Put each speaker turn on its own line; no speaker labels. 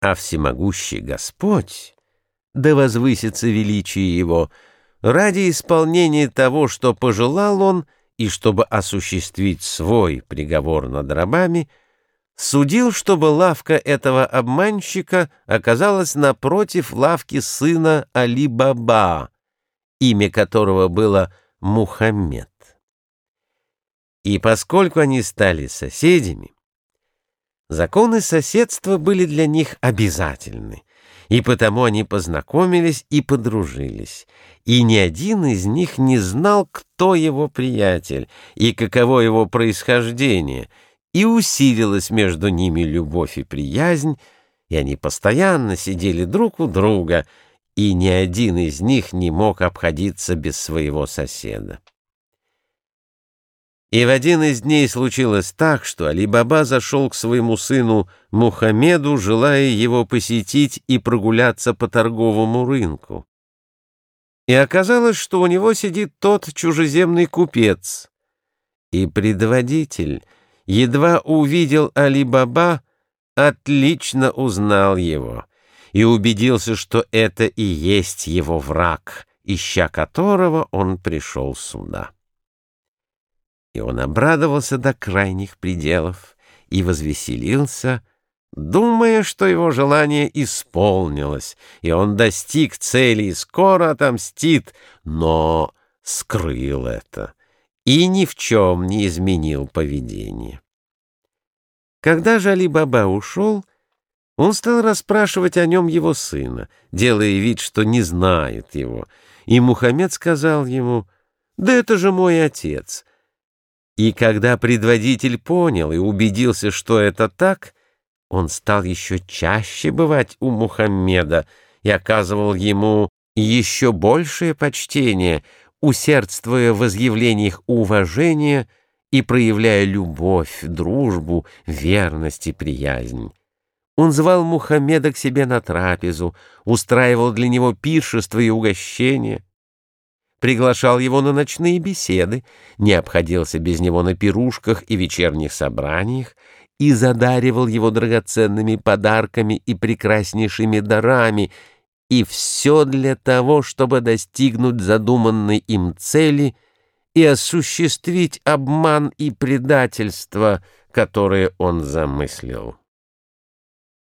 А всемогущий Господь, да возвысится величие Его, ради исполнения того, что пожелал Он, и чтобы осуществить свой приговор над рабами, судил, чтобы лавка этого обманщика оказалась напротив лавки сына Али-Баба, имя которого было Мухаммед. И поскольку они стали соседями, законы соседства были для них обязательны, и потому они познакомились и подружились, и ни один из них не знал, кто его приятель и каково его происхождение, и усилилась между ними любовь и приязнь, и они постоянно сидели друг у друга, и ни один из них не мог обходиться без своего соседа. И в один из дней случилось так, что Али-Баба зашел к своему сыну Мухаммеду, желая его посетить и прогуляться по торговому рынку. И оказалось, что у него сидит тот чужеземный купец. И предводитель, едва увидел Али-Баба, отлично узнал его и убедился, что это и есть его враг, ища которого он пришел сюда. И он обрадовался до крайних пределов и возвеселился, думая, что его желание исполнилось, и он достиг цели и скоро отомстит, но скрыл это и ни в чем не изменил поведение. Когда же Али-Баба ушел, он стал расспрашивать о нем его сына, делая вид, что не знает его, и Мухаммед сказал ему, «Да это же мой отец». И когда предводитель понял и убедился, что это так, он стал еще чаще бывать у Мухаммеда и оказывал ему еще большее почтение, усердствуя в изъявлениях уважения и проявляя любовь, дружбу, верность и приязнь. Он звал Мухаммеда к себе на трапезу, устраивал для него пиршество и угощения, приглашал его на ночные беседы, не обходился без него на пирушках и вечерних собраниях и задаривал его драгоценными подарками и прекраснейшими дарами, и все для того, чтобы достигнуть задуманной им цели и осуществить обман и предательство, которые он замыслил.